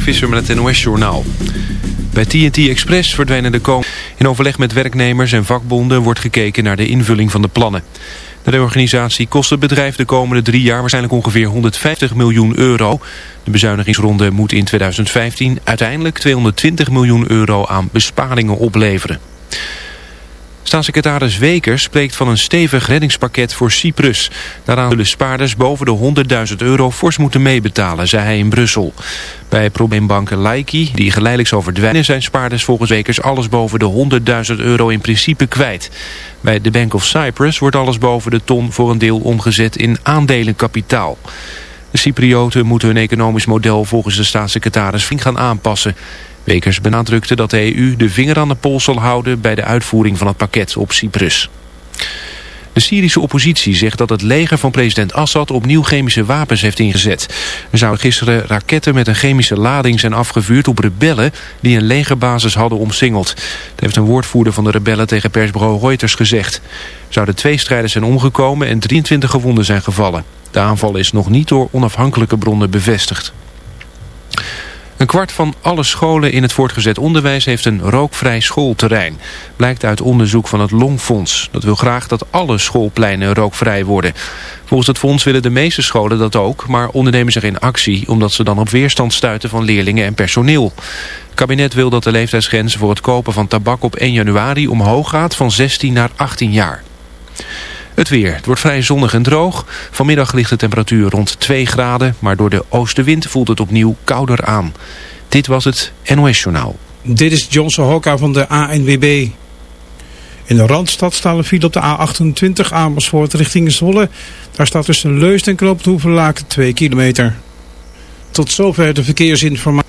Mark Visser met het NOS-journaal. Bij TNT Express verdwijnen de komende... In overleg met werknemers en vakbonden wordt gekeken naar de invulling van de plannen. De reorganisatie kost het bedrijf de komende drie jaar waarschijnlijk ongeveer 150 miljoen euro. De bezuinigingsronde moet in 2015 uiteindelijk 220 miljoen euro aan besparingen opleveren. Staatssecretaris Wekers spreekt van een stevig reddingspakket voor Cyprus. Daaraan zullen spaarders boven de 100.000 euro fors moeten meebetalen, zei hij in Brussel. Bij probleembanken Laiki, die geleidelijk zal verdwijnen, zijn spaarders volgens Wekers alles boven de 100.000 euro in principe kwijt. Bij de Bank of Cyprus wordt alles boven de ton voor een deel omgezet in aandelenkapitaal. De Cyprioten moeten hun economisch model volgens de staatssecretaris flink gaan aanpassen. Wekers benadrukte dat de EU de vinger aan de pols zal houden bij de uitvoering van het pakket op Cyprus. De Syrische oppositie zegt dat het leger van president Assad opnieuw chemische wapens heeft ingezet. Er zouden gisteren raketten met een chemische lading zijn afgevuurd op rebellen die een legerbasis hadden omsingeld. Dat heeft een woordvoerder van de rebellen tegen persbureau Reuters gezegd. Er zouden twee strijders zijn omgekomen en 23 gewonden zijn gevallen. De aanval is nog niet door onafhankelijke bronnen bevestigd. Een kwart van alle scholen in het voortgezet onderwijs heeft een rookvrij schoolterrein. Blijkt uit onderzoek van het Longfonds. Dat wil graag dat alle schoolpleinen rookvrij worden. Volgens het fonds willen de meeste scholen dat ook, maar ondernemen zich in actie omdat ze dan op weerstand stuiten van leerlingen en personeel. Het kabinet wil dat de leeftijdsgrens voor het kopen van tabak op 1 januari omhoog gaat van 16 naar 18 jaar. Het weer. Het wordt vrij zonnig en droog. Vanmiddag ligt de temperatuur rond 2 graden, maar door de oostenwind voelt het opnieuw kouder aan. Dit was het NOS Journaal. Dit is Johnson Hokka van de ANWB. In de Randstad staan een file op de A28 Amersfoort richting Zwolle. Daar staat tussen Leusden en Knoop Hoevenlaken 2 kilometer. Tot zover de verkeersinformatie.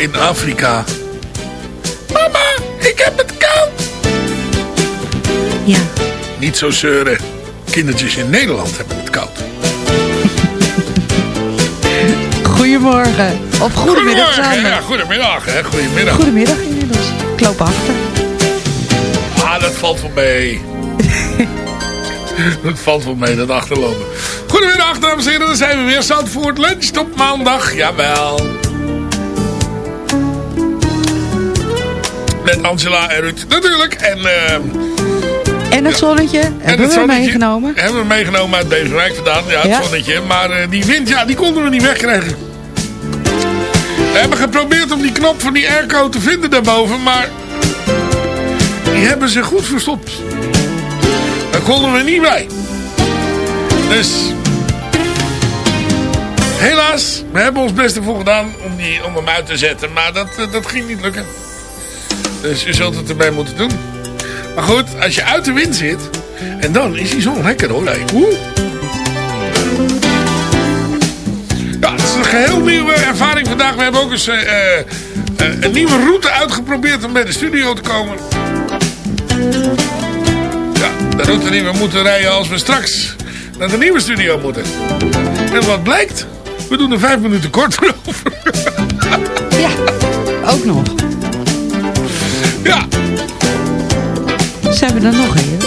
In Afrika. Mama, ik heb het koud. Ja. Niet zo zeuren. Kindertjes in Nederland hebben het koud. Goedemorgen. Of goedemiddag samen. Ja, goedemiddag. Hè. Goedemiddag. Goedemiddag inmiddels. Ik loop achter. Ah, dat valt wel mee. dat valt wel mee, dat achterlopen. Goedemiddag, dames en heren. Dan zijn we weer Zandvoort Lunch op maandag. Jawel. Met Angela en Ruud natuurlijk. En, eh, En het zonnetje en hebben we zonnetje meegenomen. Hebben we meegenomen uit Beverwijk vandaan. Ja, het Ja. zonnetje. Maar eh, die wind, ja, die konden we niet wegkrijgen. We hebben geprobeerd om die knop van die airco te vinden daarboven. Maar die hebben ze goed verstopt. Daar konden we niet bij. Dus... Helaas, we hebben ons best ervoor gedaan om, die, om hem uit te zetten. Maar dat, eh, dat ging niet lukken. Dus je zult het erbij moeten doen. Maar goed, als je uit de wind zit... En dan is hij zo lekker hoor. Oeh. Ja, het is een geheel nieuwe ervaring vandaag. We hebben ook eens eh, eh, eh, een nieuwe route uitgeprobeerd om bij de studio te komen. Ja, de route die we moeten rijden als we straks naar de nieuwe studio moeten. En wat blijkt? We doen er vijf minuten korter over. Ja, ook nog. Ja, Zijn we er nog in?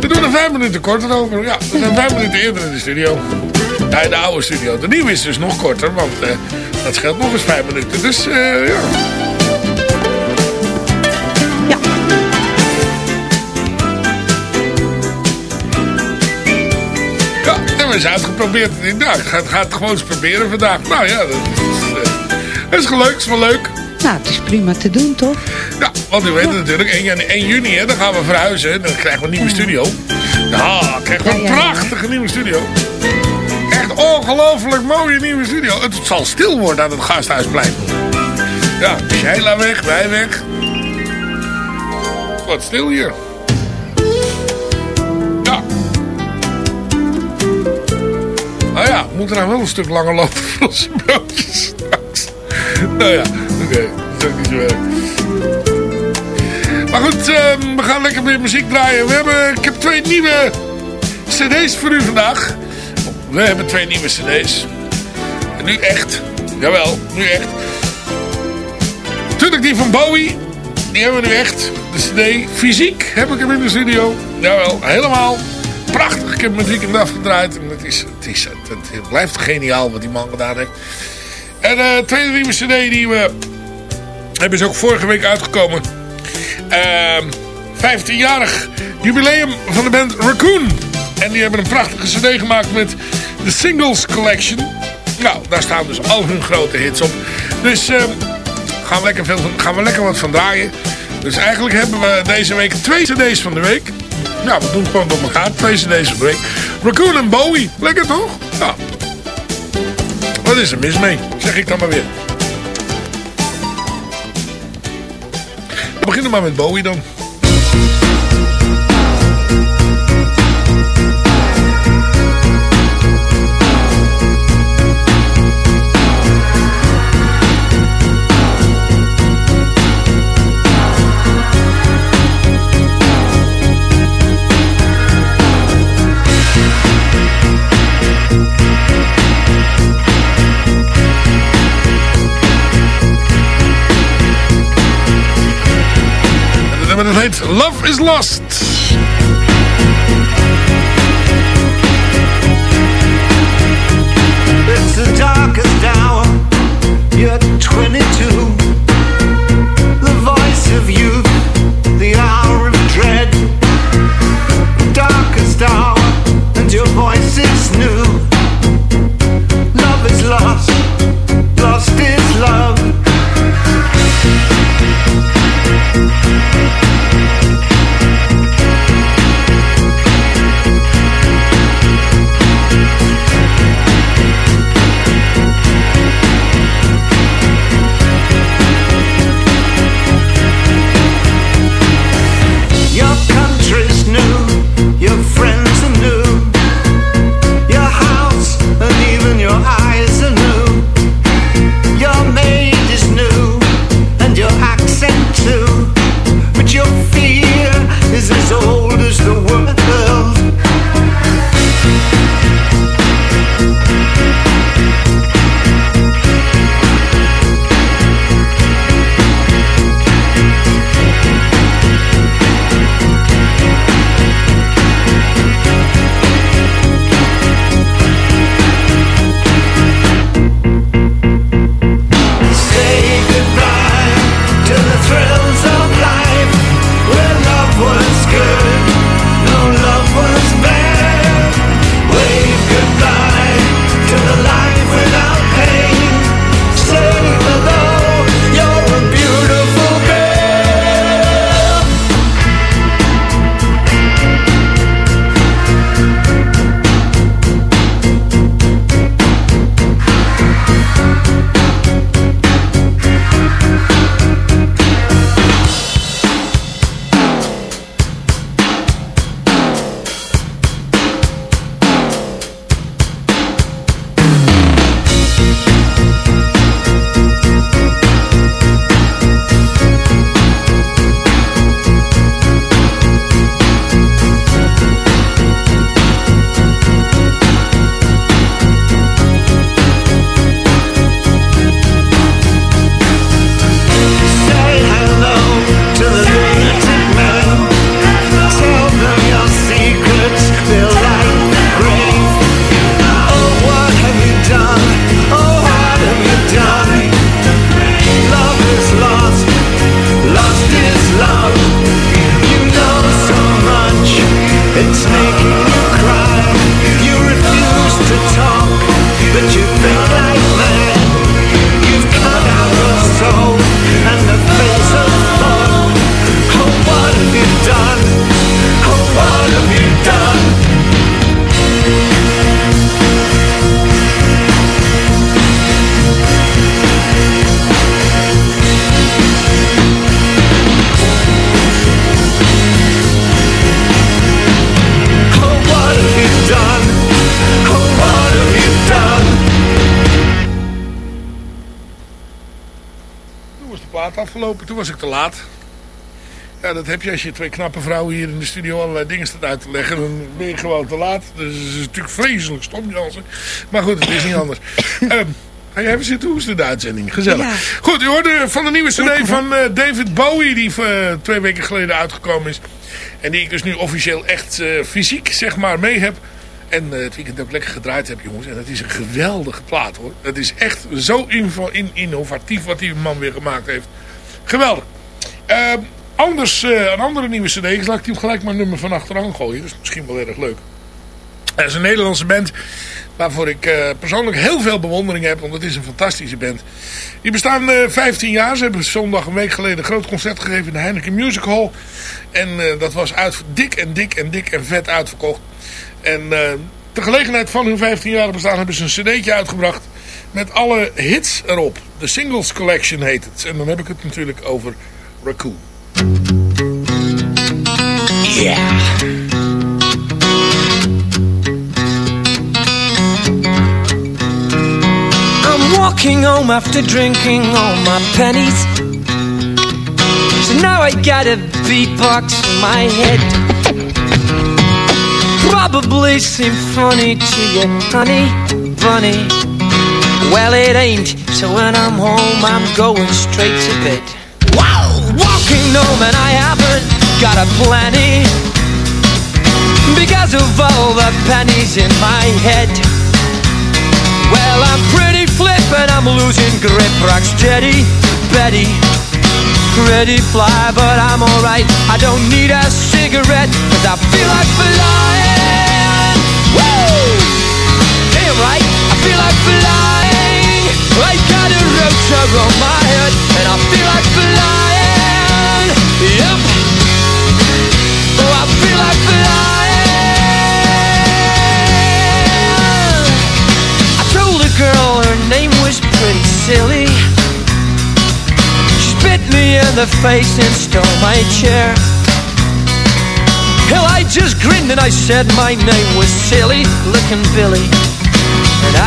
we doen er vijf minuten korter over. Ja, we zijn vijf minuten eerder in de studio. Ja, in de oude studio. De nieuwe is dus nog korter, want eh, dat scheelt nog eens vijf minuten. Dus eh, ja. Ja. Ja, en we zijn uitgeprobeerd. Nou, ik ga, ga het gewoon eens proberen vandaag. Nou ja, dat is, eh, dat is gelukt, is wel leuk. Nou, het is prima te doen, toch? Ja, want u weet het natuurlijk, 1, janu- 1 juni, hè, dan gaan we verhuizen. En dan krijgen we een nieuwe studio. Dan krijgen we een prachtige nieuwe studio. Echt ongelooflijk mooie nieuwe studio. Het zal stil worden aan het Gasthuisplein. Ja, Sheila weg, wij weg. Wat stil hier. Ja. Nou ja, we moeten nou wel een stuk langer lopen voor onze broodjes straks. Nou ja, oké. Dat is ook niet zo erg. Goed, ehm, we gaan lekker weer muziek draaien. We hebben, ik heb twee nieuwe cd's voor u vandaag. We hebben twee nieuwe cd's. En nu echt. Jawel, nu echt. Natuurlijk die van Bowie. Die hebben we nu echt. De cd fysiek heb ik hem in de studio. Jawel, helemaal. Prachtig. Ik heb hem het weekend afgedraaid. En het, is, het, is, het, blijft geniaal wat die man gedaan heeft. En de uh, tweede nieuwe cd die we hebben is ook vorige week uitgekomen. Ehm 15-jarig jubileum van de band Raccoon. En die hebben een prachtige cd gemaakt met de Singles Collection. Nou, daar staan dus al hun grote hits op. Dus ehm, gaan, we lekker veel gaan we lekker wat van draaien. Dus eigenlijk hebben we deze week twee cd's van de week. Ja, we doen gewoon door elkaar. Twee cd's van de week. Raccoon en Bowie. Lekker toch? Ja. Wat is er mis mee? Zeg ik dan maar weer. Beginnen maar met Bowie dan. Heet Love is Lost. It's the darkest hour. You're 22. The voice of youth. The hour of dread. Darkest hour. And your voice is new. Love is. Lost was ik te laat. Ja, dat heb je als je twee knappe vrouwen hier in de studio allerlei dingen staat uit te leggen. Dan ben je gewoon te laat. Dus het is natuurlijk vreselijk stom, Jansen. Maar goed, het is niet anders. Ga je even zitten hoesten in de uitzending. Gezellig. Ja. Goed, u hoorde van de nieuwe cd van eh, David Bowie... die eh, twee weken geleden uitgekomen is. En die ik dus nu officieel echt eh, fysiek zeg maar mee heb. En het weekend ook lekker gedraaid heb, jongens. En het is een geweldige plaat, hoor. Het is echt zo in, innovatief wat die man weer gemaakt heeft. Geweldig. Ehm, anders, eh, een andere nieuwe cd. Laat ik die gelijk maar nummer van achteraan gooien. Dat is misschien wel erg leuk. Het is een Nederlandse band waarvoor ik eh, persoonlijk heel veel bewondering heb. Want het is een fantastische band. Die bestaan eh 15 jaar. Ze hebben zondag een week geleden een groot concert gegeven in de Heineken Music Hall. En eh, dat was uit, dik en dik en dik en vet uitverkocht. En eh ter gelegenheid van hun 15 jaar bestaan hebben ze een cd'tje uitgebracht. Met alle hits erop. De Singles Collection heet het. En dan heb ik het natuurlijk over Raccoon. I'm walking home after drinking all my pennies. So now I got a beatbox in my head. Probably seem funny to you, honey bunny. Well, it ain't. So when I'm home, I'm going straight to bed. Wow! Walking home and I haven't got a plenty. Because of all the pennies in my head. Well, I'm pretty flip and I'm losing grip. Rock steady, Betty. Pretty fly, but I'm alright. I don't need a cigarette, cause I feel like flying. Woo! Damn right, I feel like flying. Got a rotor on my head, and I feel like flying. Yep. Oh, I feel like flying. I told a girl her name was pretty silly. She spit me in the face and stole my chair. Hell, I just grinned and I said my name was silly looking Billy.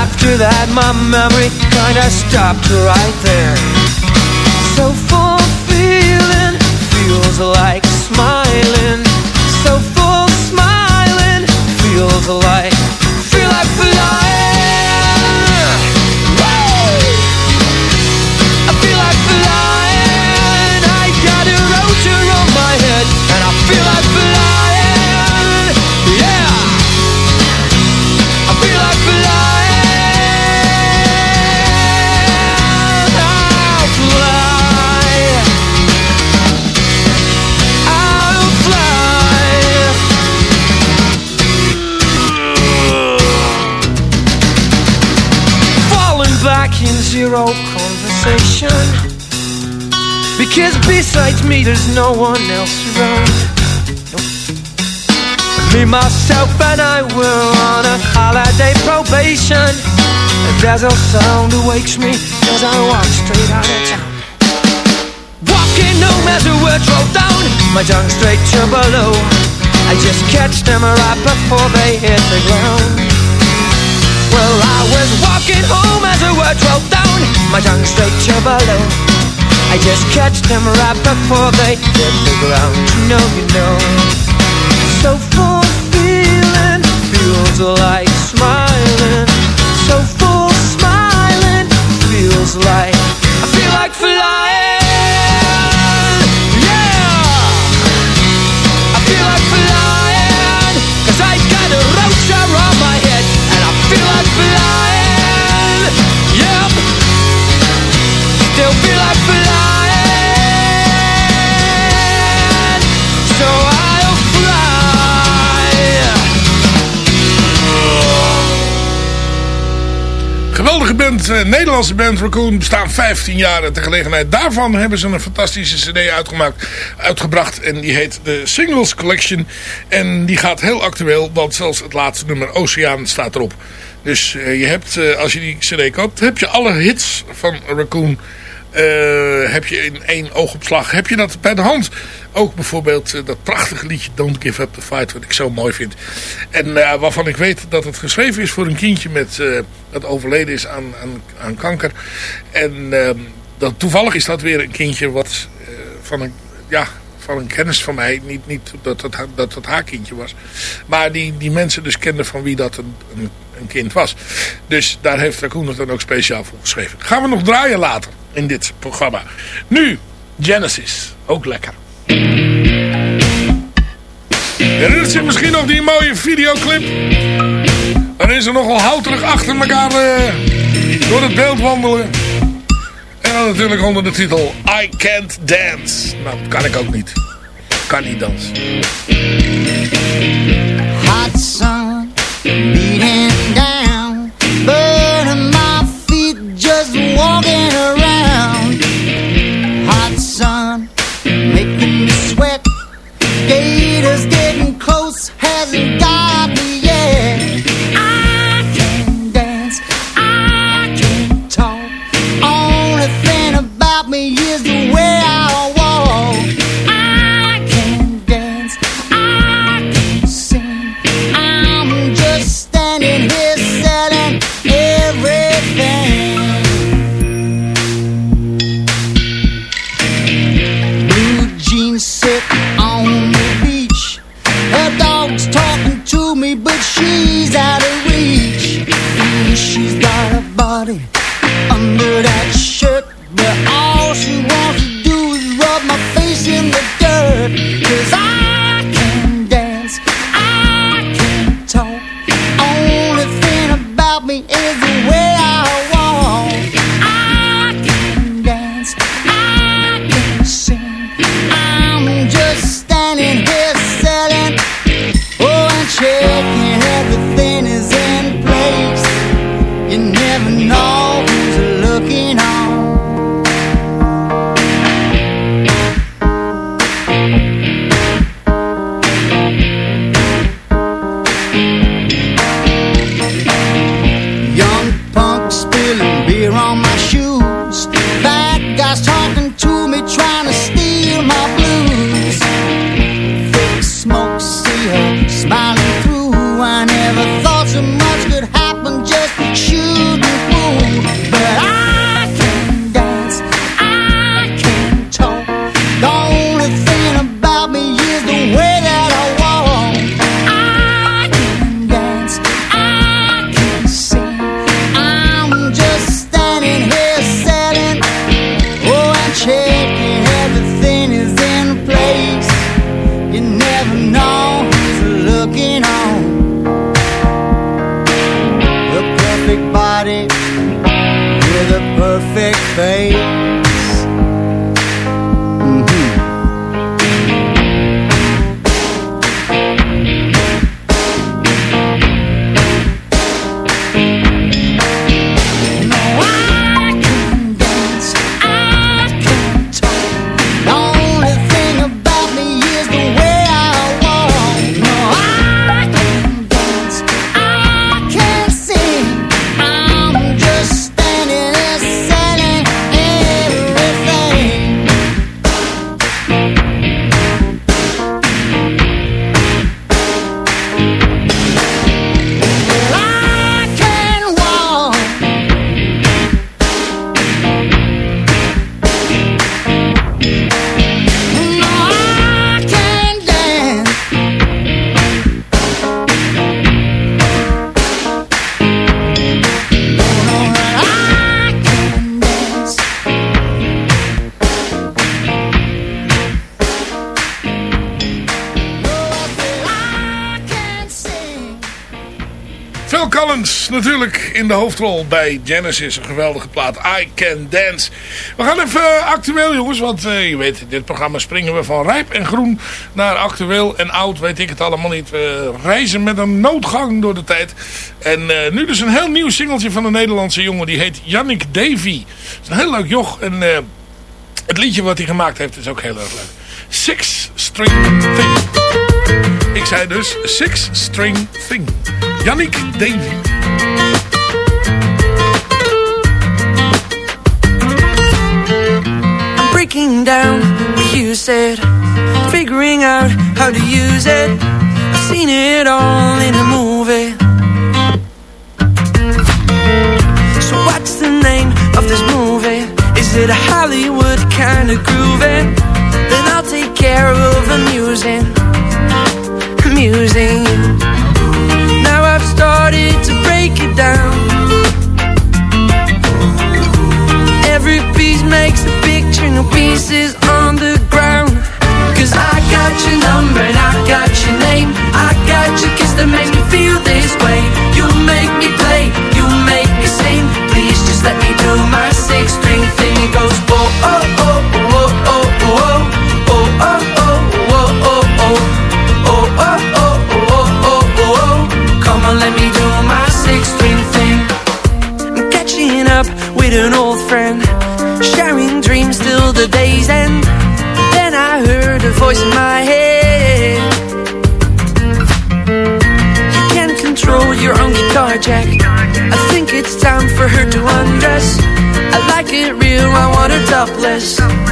After that, my memory kinda stopped right there. So full feeling feels like smiling. So full smiling feels like zero conversation. Because besides me, there's no one else around. Me, myself, and I were on a holiday probation. A dazzle sound awakes me as I walk straight out of town. Walking home as the words roll down, my tongue straight to below. I just catch them right before they hit the ground. Well, I was walking home as the words rolled down, my tongue straight to below. I just catch them right before they hit the ground. You know, you know. So full feeling feels like smiling. So full smiling feels like I feel like flying. Yeah. I feel like Geweldige band, eh, Nederlandse band Raccoon, bestaan 15 jaar. En gelegenheid daarvan hebben ze een fantastische cd uitgemaakt, uitgebracht. En die heet de Singles Collection. En die gaat heel actueel, want zelfs het laatste nummer Oceaan staat erop. Dus eh, je hebt, eh, als je die cd koopt, heb je alle hits van Raccoon... Eh, heb je in één oogopslag, heb je dat bij de hand. Ook bijvoorbeeld eh, dat prachtige liedje Don't Give Up The Fight, wat ik zo mooi vind. En eh, waarvan ik weet dat het geschreven is voor een kindje met, dat overleden is aan, aan, aan kanker. En ehm, toevallig is dat weer een kindje wat van een, ja, van een kennis van mij. Niet, niet dat, dat, dat dat haar kindje was. Maar die, die mensen dus kenden van wie dat een, een, een kind was. Dus daar heeft Rakoen het dan ook speciaal voor geschreven. Gaan we nog draaien later in dit programma. Nu, Genesis. Ook lekker. Er is misschien nog die mooie videoclip? Dan is er nogal houterig achter elkaar eh, door het beeld wandelen. En dan natuurlijk onder de titel I Can't Dance. Nou, kan ik ook niet. Kan niet dansen. Hot sun, beating down, sin body under that shirt. But all she wants to do is rub my face in the dirt. Cause I natuurlijk in de hoofdrol bij Genesis. Een geweldige plaat. I Can Dance. We gaan even eh, actueel jongens. Want eh, je weet, in dit programma springen we van rijp en groen naar actueel en oud. Weet ik het allemaal niet. We reizen met een noodgang door de tijd. En eh, nu dus een heel nieuw singeltje van een Nederlandse jongen. Die heet Yannick Davy. Dat is een heel leuk joch. En het liedje wat hij gemaakt heeft is ook heel erg leuk. Six String Thing. Ik zei dus Six String Thing. Yannick Davy. breaking down. What you said Figuring out how to use it. I've seen it all in a movie. So what's the name of this movie? Is it a Hollywood kind of groovy? Then I'll take care of amusing Amusing Now I've started to break it down. Every piece makes a pieces on the ground. I got your number and I got your name. I got your kiss that makes me feel this way. You make me play, you make me sing. Please just let me do my voice in my head. You can't control your own guitar, Jack. I think it's time for her to undress. I like it real, I want her topless.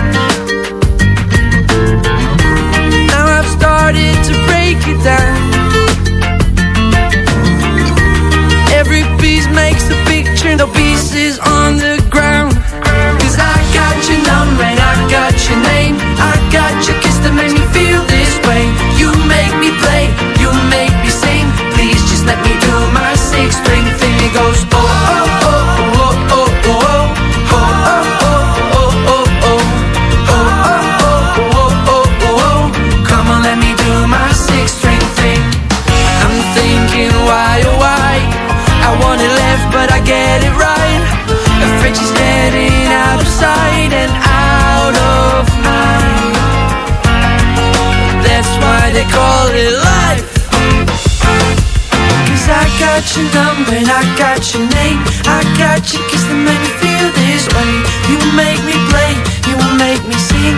Got your number and I got your name. I got your kiss that make me feel this way. You make me play, you make me sing.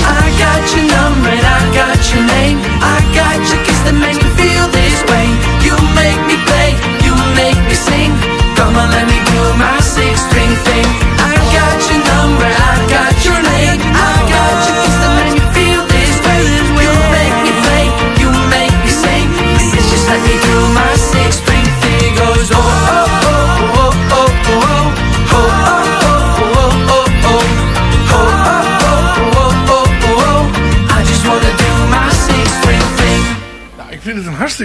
I got your number and I got your name. I got your kiss that makes me feel this way. You make me play, you make me sing. Come on, let me do my six string thing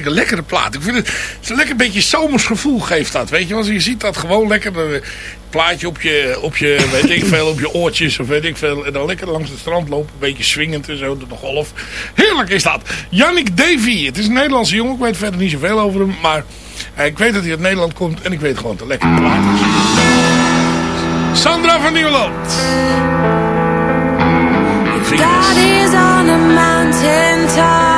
hartstikke lekkere plaat. Ik vind het, het is een lekker beetje zomers gevoel geeft dat. Weet je, als je ziet dat gewoon lekker een plaatje op je, op je, weet ik veel, op je oortjes of weet ik veel. En dan lekker langs het strand lopen, een beetje swingend en zo door de golf. Heerlijk is dat. Yannick Davy, het is een Nederlandse jongen. Ik weet verder niet zoveel over hem, maar eh, ik weet dat hij uit Nederland komt en ik weet gewoon een lekkere plaat. Sandra van Nieuwland. God is on a mountain top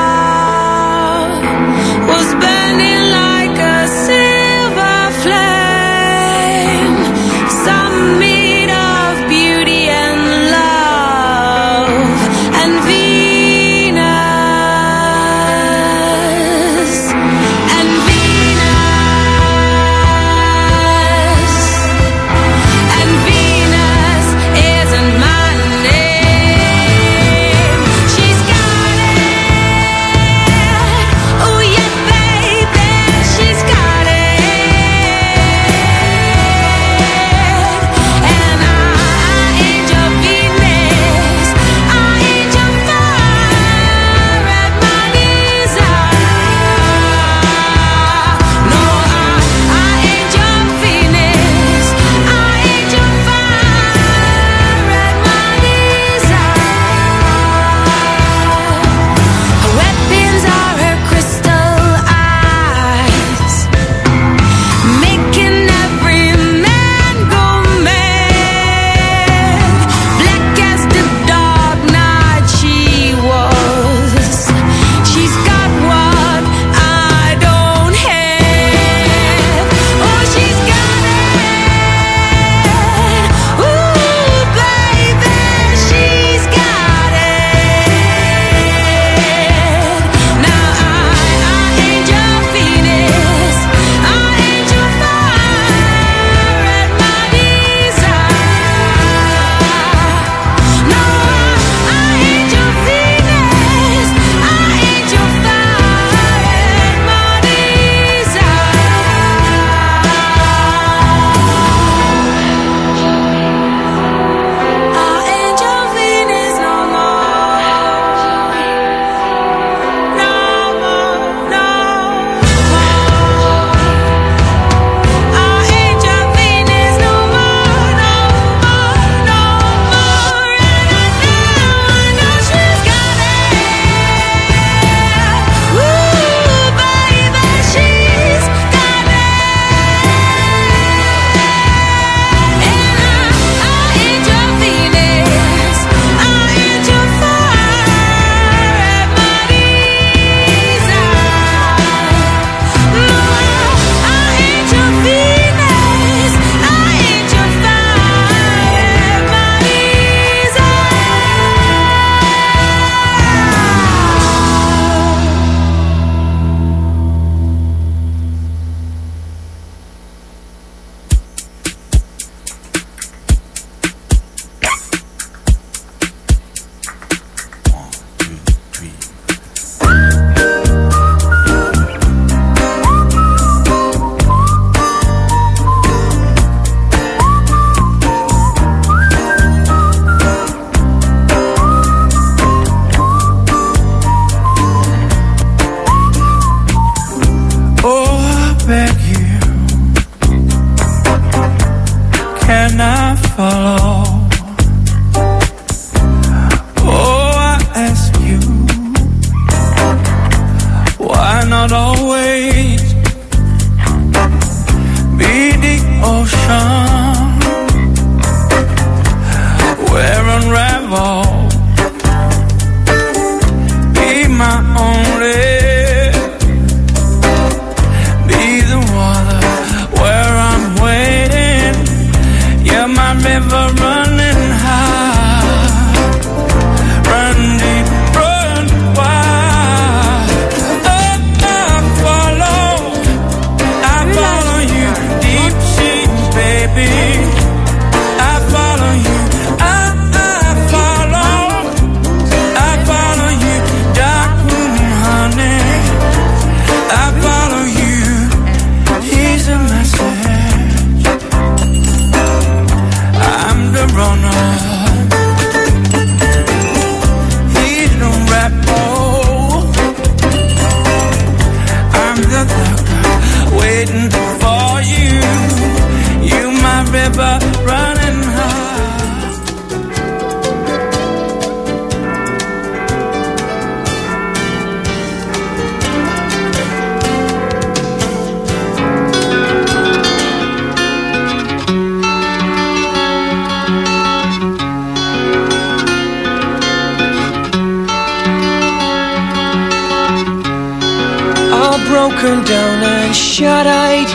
broken down and shut-eyed,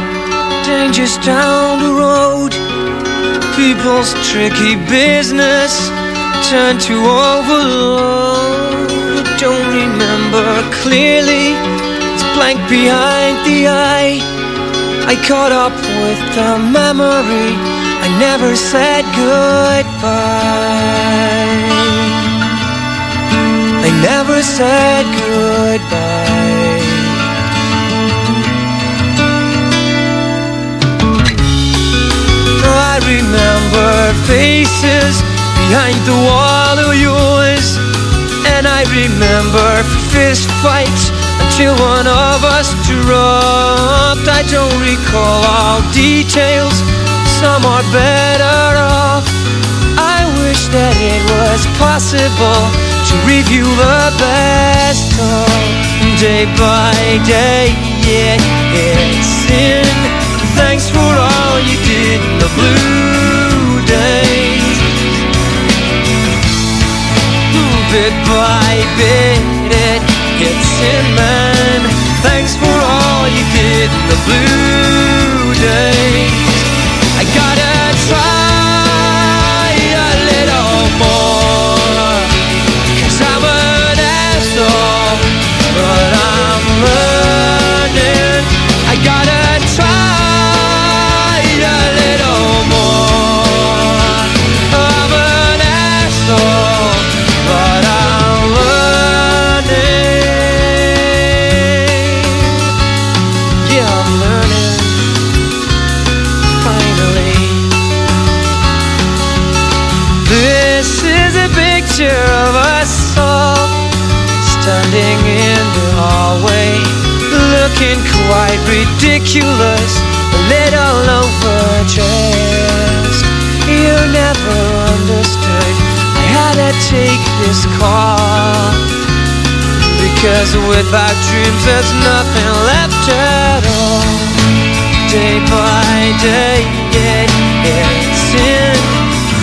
dangers down the road. People's tricky business turned to overload. Don't remember clearly, it's blank behind the eye. I caught up with the memory, I never said goodbye. I never said goodbye. Remember faces behind the wall of yours, and I remember fist fights until one of us dropped. I don't recall all details, some are better off. I wish that it was possible to review the best of day by day. Yeah, it's in. Bit by bit, it gets in, man. Thanks for all you did in the blue days. I gotta try standing in the hallway, looking quite ridiculous, a little overdressed. You never understood. I had to take this call because without dreams, there's nothing left at all. Day by day, it gets in.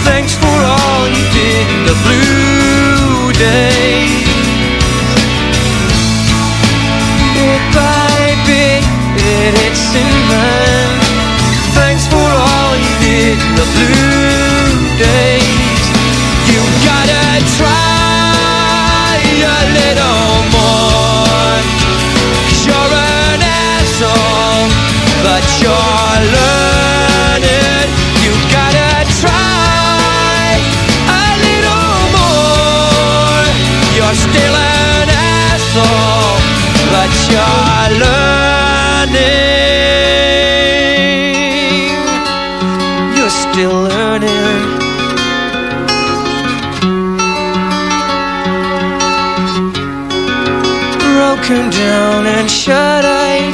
Thanks for all you did in the blue days. It hits in man. Thanks for all you did in the blue days. You gotta try a little more. Cause you're an asshole, but you're learning. You gotta try a little more. You're still an asshole, but you're learning. You're still learning. broken down and shut-eyed,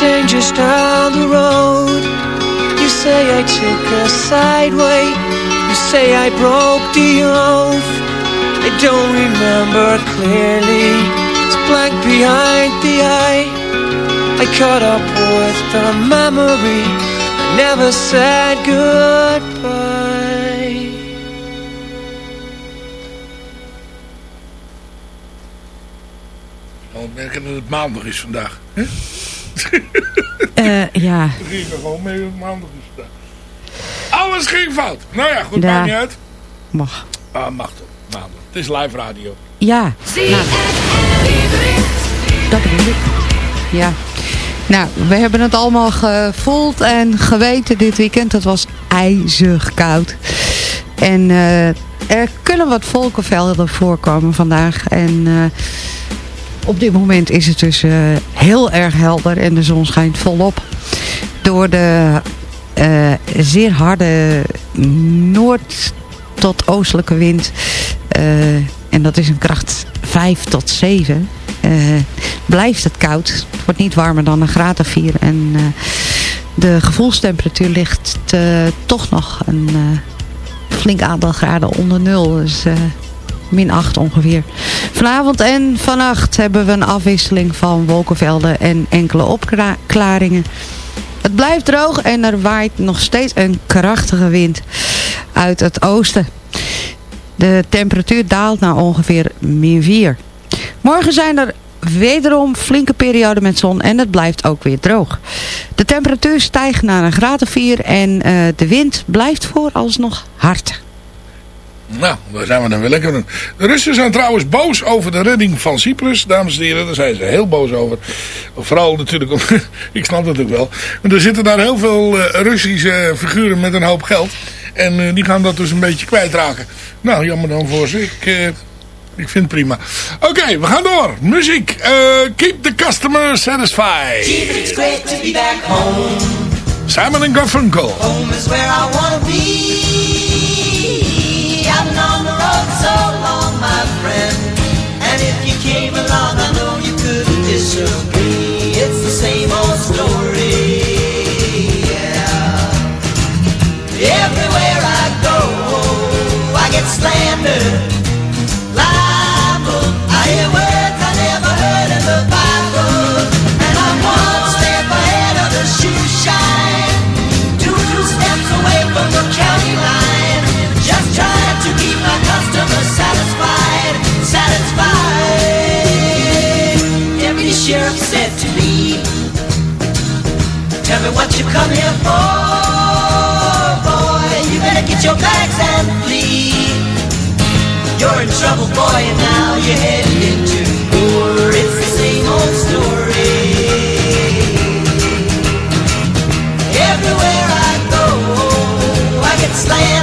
dangers down the road. You say I took a sideway, you say I broke the oath. I don't remember clearly, it's blank behind the eye. I caught up with the memory, I never said goodbye. Dan merken dat het maandag is vandaag. hè? Eh, ja, Ik ging er gewoon mee dat het maandag is vandaag. Alles ging fout. Nou ja, goed, Ja. maakt niet uit. mag. Ah, mag toch. Maandag. Het is live radio. Ja, nou, dat bedoel ik. Ja. Nou, we hebben het allemaal gevoeld en geweten dit weekend. Het was ijzig koud. En eh, er kunnen wat volkenvelden voorkomen vandaag. En eh, op dit moment is het dus eh, heel erg helder en de zon schijnt volop. Door de zeer harde noord tot oostelijke wind. en dat is een kracht 5 tot 7. Eh, blijft het koud. Het wordt niet warmer dan een graad of 4. En eh, de gevoelstemperatuur ligt eh, toch nog een flink aantal graden onder nul. Dus min 8 ongeveer. Vanavond en vannacht hebben we een afwisseling van wolkenvelden en enkele opklaringen. Het blijft droog en er waait nog steeds een krachtige wind uit het oosten. De temperatuur daalt naar ongeveer min 4. Morgen zijn er wederom flinke periode met zon en het blijft ook weer droog. De temperatuur stijgt naar een graad of 4 en eh, de wind blijft vooralsnog hard. Nou, daar zijn we dan weer lekker. De Russen zijn trouwens boos over de redding van Cyprus, dames en heren. Daar zijn ze heel boos over. Vooral natuurlijk, om, ik snap dat ook wel. Er zitten daar heel veel eh, Russische figuren met een hoop geld. En eh, die gaan dat dus een beetje kwijtraken. Nou, jammer dan voor ze. Ik, ik vind het prima. Oké, we gaan door. Muziek. Eh, keep the customer satisfied. It's great to be back home. Simon and Garfunkel. Home is where I wanna be. I've been on the road so long, my friend. And if you came along, I know you couldn't disagree. It's the same old story. Yeah. Everywhere I go, I get slandered. Me what you come here for, boy. You better get your bags and flee. You're in trouble, boy, and now you're heading into war. It's the same old story. Everywhere I go, I get slandered.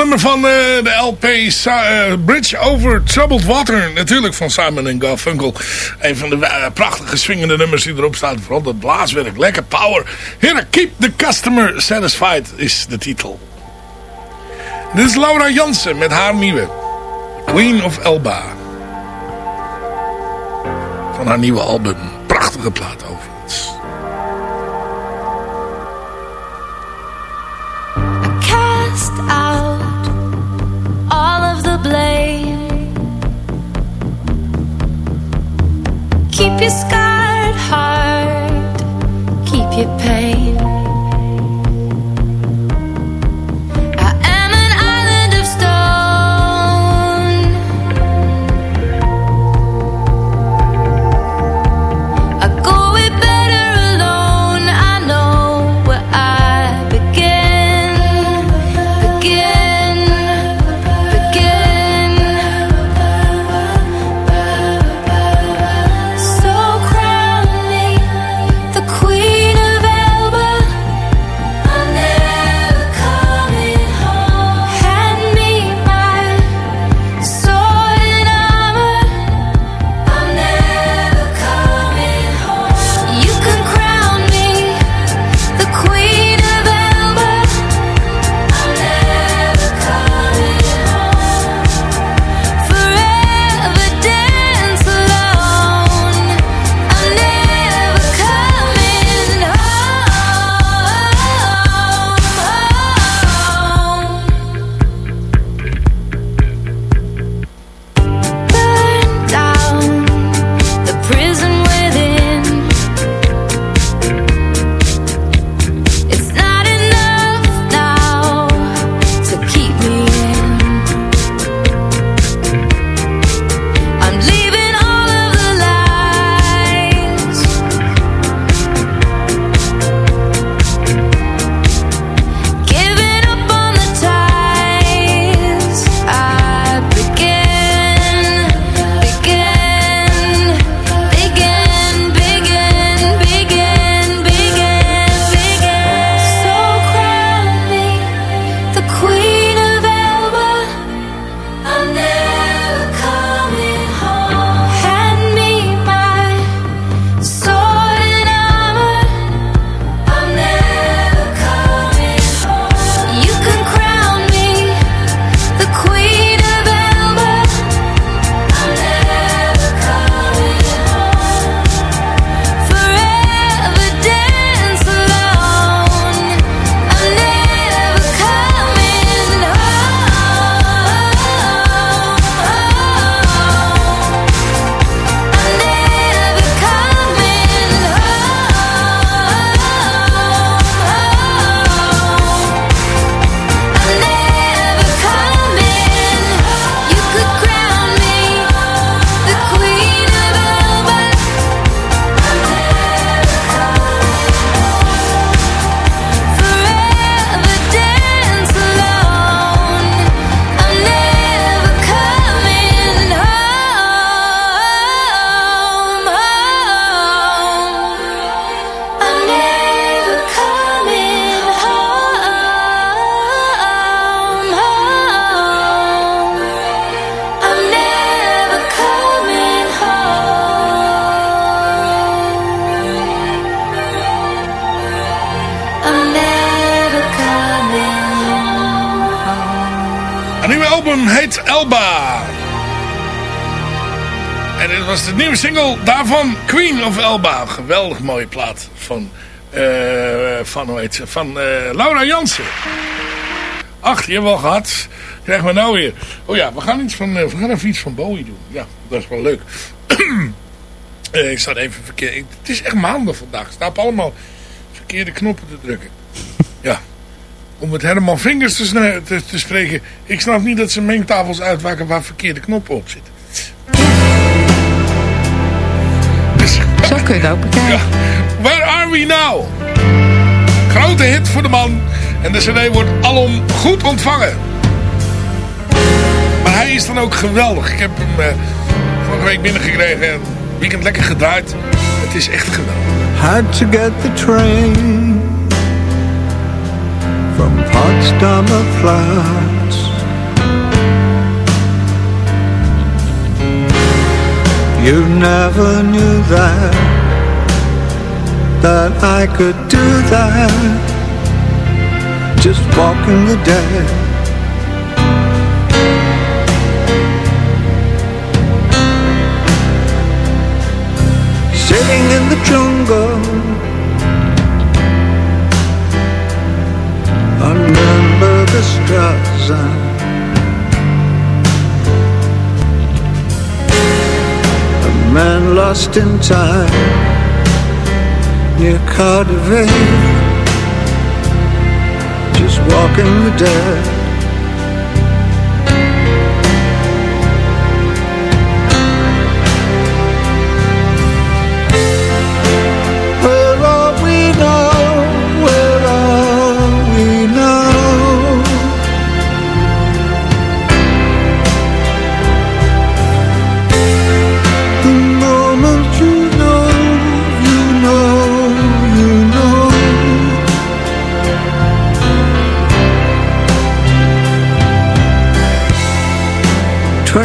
Nummer van eh, de LP eh, Bridge Over Troubled Water. Natuurlijk van Simon Garfunkel. Een van de eh, prachtige swingende nummers die erop staan. Vooral dat blaaswerk. Lekker power. Heren, Keep the Customer Satisfied is de titel. Dit is Laura Jansen met haar nieuwe. Queen of Elba. Van haar nieuwe album. Prachtige plaat overigens. Keep your scarred heart, keep your pain. Geweldig mooie plaat van, eh, van, hoe heet ze? van eh, Laura Jansen. Ach, die hebben we al gehad. Krijgen we nou weer. Oh ja, we gaan, iets van, eh, we gaan even iets van Bowie doen. Ja, dat is wel leuk. Ik sta even verkeerd. Het is echt maandag vandaag. Ik sta allemaal verkeerde knoppen te drukken. Ja. Om met Herman Vingers te, te spreken. Ik snap niet dat ze mengtafels uitwaken waar verkeerde knoppen op zitten. Kun je het ook bekijken. Where are we now? Grote hit voor de man. En de cd wordt alom goed ontvangen. Maar hij is dan ook geweldig. Ik heb hem eh, vorige week binnengekregen. En weekend lekker gedraaid. Het is echt geweldig. Had to get the train from Potsdamer Platz. You never knew that, that I could do that. Just walking the dead. Sitting in the jungle Under the Straße A man lost in time Near Cardiff Just walking the dead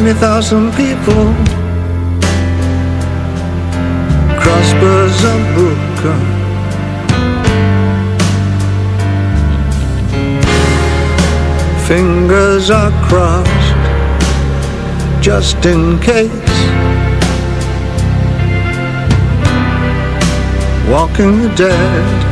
20,000 people. Crossbars are broken. Fingers are crossed Just in case. Walking the dead.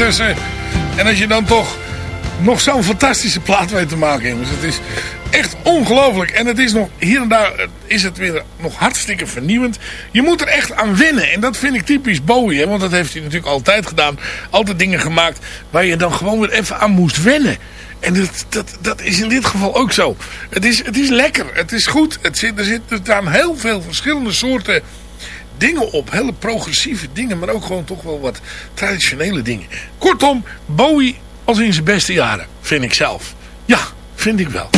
66 intussen. En als je dan toch nog zo'n fantastische plaat weet te maken, jongens. Het is echt ongelooflijk. En het is nog, hier en daar is het weer nog hartstikke vernieuwend. Je moet er echt aan wennen. En dat vind ik typisch Bowie. Hè? Want dat heeft hij natuurlijk altijd gedaan. Altijd dingen gemaakt waar je dan gewoon weer even aan moest wennen. En dat, dat, dat is in dit geval ook zo. Het is, het is lekker. Het is goed. Het zit, er zitten aan heel veel verschillende soorten dingen op. Hele progressieve dingen, maar ook gewoon toch wel wat traditionele dingen. Kortom, Bowie als in zijn beste jaren, vind ik zelf. Ja, vind ik wel.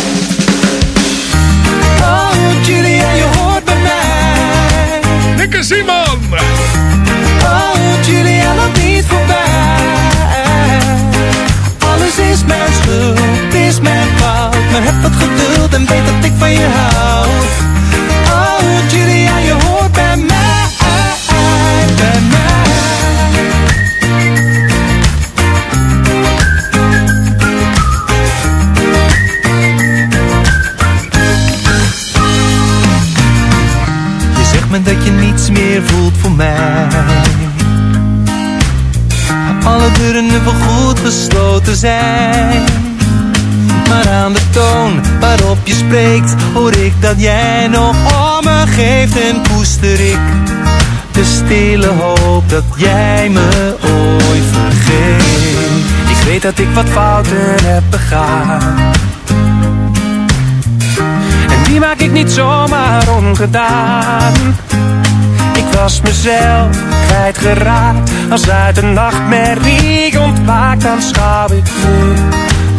Oh, Julia, je hoort bij mij. Nick en Simon! Oh, Julia, loop niet voorbij. Alles is mijn schuld, is mijn fout. Maar heb wat geduld en weet dat ik van je hou. Oh, Julia, me dat je niets meer voelt voor mij. Alle deuren nu goed gesloten zijn. Maar aan de toon waarop je spreekt, hoor ik dat jij nog om me geeft en koester ik de stille hoop dat jij me ooit vergeet. Ik weet dat ik wat fouten heb begaan. Die maak ik niet zomaar ongedaan. Ik was mezelf kwijtgeraakt. Als uit een nachtmerrie ontwaakt, dan schouw ik nu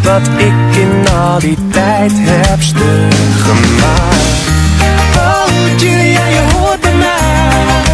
wat ik in al die tijd heb stuk gemaakt. Oh, Julia, je hoort bij mij.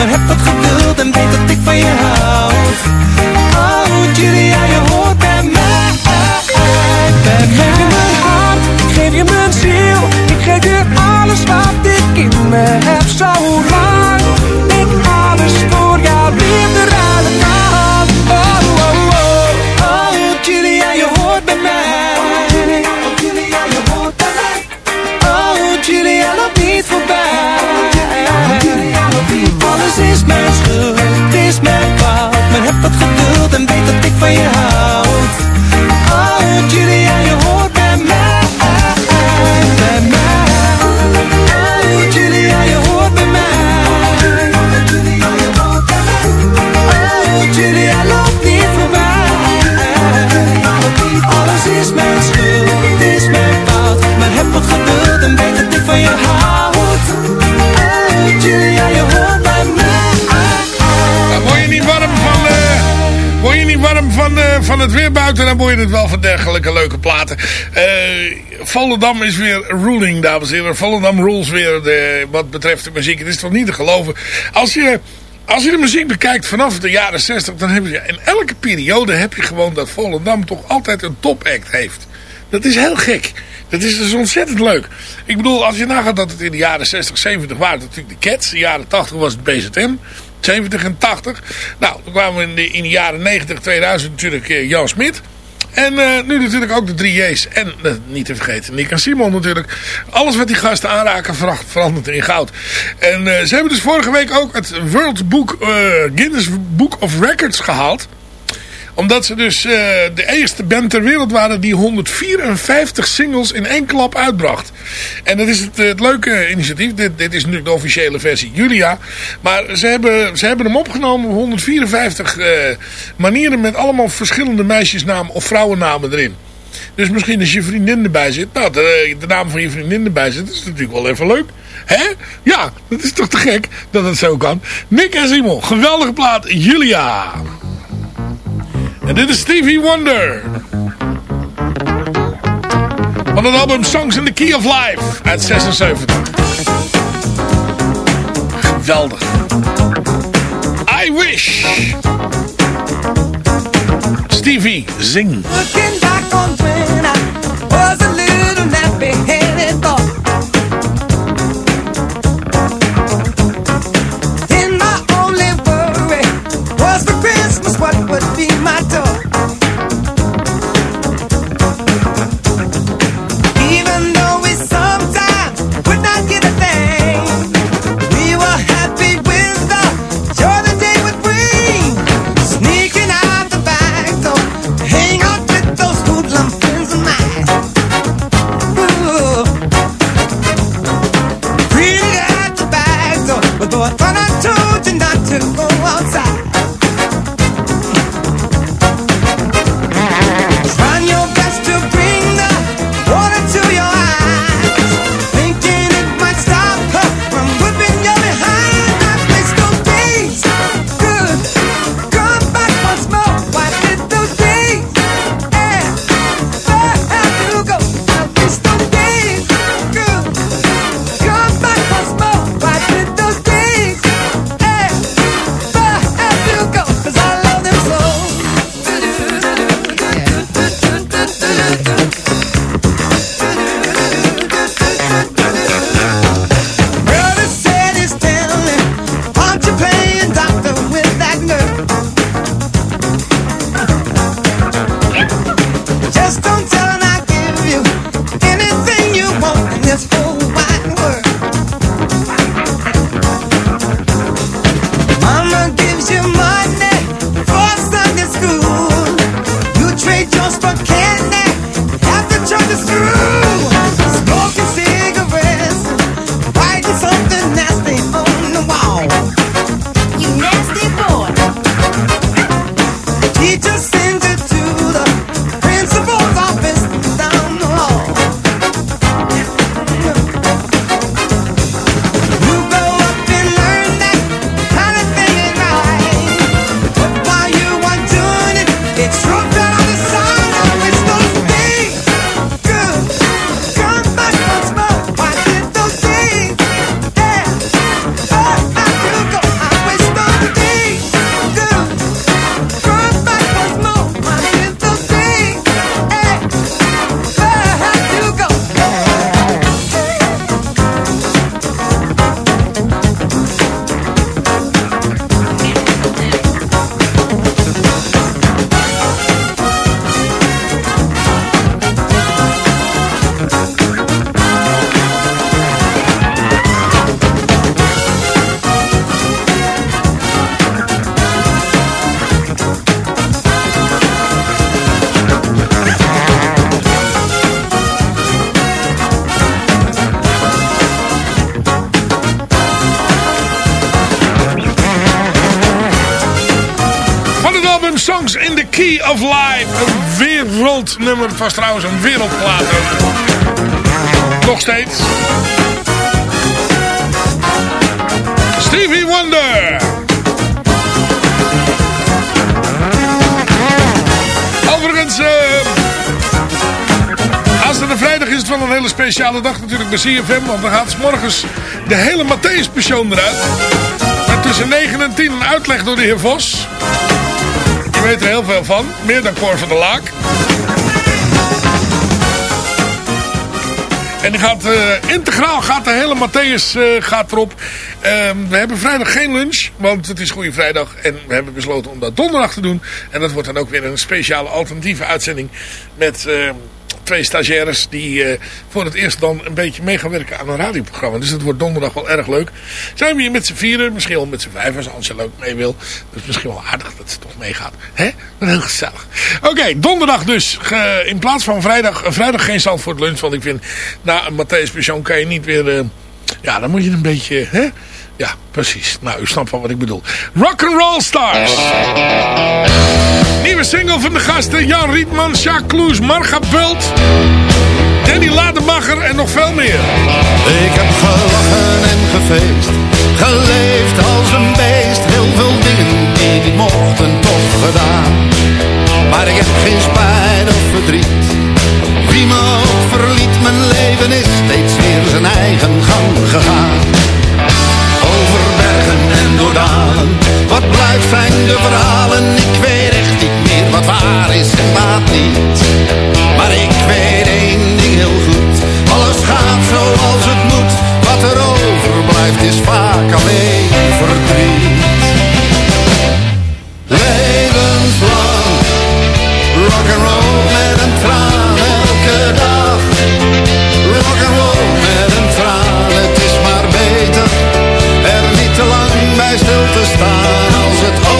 Maar heb wat geduld en weet dat ik van je houd Oh Julia, je hoort bij mij. Bij. Ik geef je mijn hart, ik geef je mijn ziel. Ik geef je alles wat ik in me heb het weer buiten, dan word je het wel van dergelijke leuke platen. Eh Volendam is weer ruling, dames en heren. Volendam rules weer de, wat betreft de muziek. Het is toch niet te geloven. Als je, als je de muziek bekijkt vanaf de jaren 60, dan heb je in elke periode heb je gewoon dat Volendam toch altijd een topact heeft. Dat is heel gek. Dat is dus ontzettend leuk. Ik bedoel, als je nagaat dat het in de jaren 60, 70 waren natuurlijk de Cats. In de jaren 80 was het BZM. 70 en 80. Nou, dan kwamen we in de, in de jaren 90, 2000 natuurlijk eh, Jan Smit. En eh, nu natuurlijk ook de 3J's. En eh, niet te vergeten Nick en Simon natuurlijk. Alles wat die gasten aanraken verandert in goud. En ze hebben dus vorige week ook het World Book, Guinness Book of Records gehaald omdat ze dus eh, de eerste band ter wereld waren die 154 singles in één klap uitbracht. En dat is het, het leuke initiatief. Dit, dit is nu de officiële versie Julia. Maar ze hebben, ze hebben hem opgenomen op 154 eh, manieren met allemaal verschillende meisjesnamen of vrouwennamen erin. Dus misschien als je vriendin erbij zit. Nou, de, de naam van je vriendin erbij zit. Dat is natuurlijk wel even leuk. Hè? Ja, dat is toch te gek dat het zo kan. Nick en Simon, geweldige plaat. Julia. En dit is Stevie Wonder. Van het album Songs in the Key of Life uit 76. Geweldig. I Wish. Stevie, zing. Looking back on when I was was trouwens een wereldplaat. Nog steeds. Stevie Wonder. Overigens, eh aanstaande vrijdag is het wel een hele speciale dag natuurlijk bij CFM. Want dan gaat 's morgens de hele Matthäus Passion eruit. Met tussen 9 en 10 een uitleg door de heer Vos. Je weet er heel veel van. Meer dan Cor van der Laak. En die gaat eh, integraal gaat de hele Matthäus eh, gaat erop. Ehm, we hebben vrijdag geen lunch, want het is Goede Vrijdag. En we hebben besloten om dat donderdag te doen. En dat wordt dan ook weer een speciale alternatieve uitzending met... twee stagiaires die eh, voor het eerst dan een beetje mee gaan werken aan een radioprogramma. Dus dat wordt donderdag wel erg leuk. Zijn we hier met z'n vieren, misschien wel met z'n vijf als Ansje leuk mee wil. Dus misschien wel aardig dat ze toch meegaat. Hè? Dat is heel gezellig. Oké, donderdag dus. In plaats van vrijdag, eh, vrijdag geen stand voor het lunch. Want ik vind, na een Matthäus Persoon kan je niet weer... eh, ja, dan moet je een beetje... Ja, precies. Nou, u snapt wel wat ik bedoel. Rock'n'Roll Stars. Nieuwe single van de gasten. Jan Rietman, Jacques Kloes, Marga Bult. Danny Lademacher en nog veel meer. Ik heb gelachen en gefeest. Geleefd als een beest. Heel veel dingen die niet mochten toch gedaan. Maar ik heb geen spijt of verdriet. Wie me ook verliet, mijn leven is steeds weer zijn eigen gang gegaan over bergen en door dalen. Wat blijft zijn de verhalen? Ik weet echt niet meer wat waar is en wat niet. Maar ik weet één ding heel goed. Alles gaat zoals het moet. Wat er overblijft is vaak alleen verdriet. Levenslang, rock'n'roll met een traan elke dag. Rock'n'roll met blijft stil te staan. Als het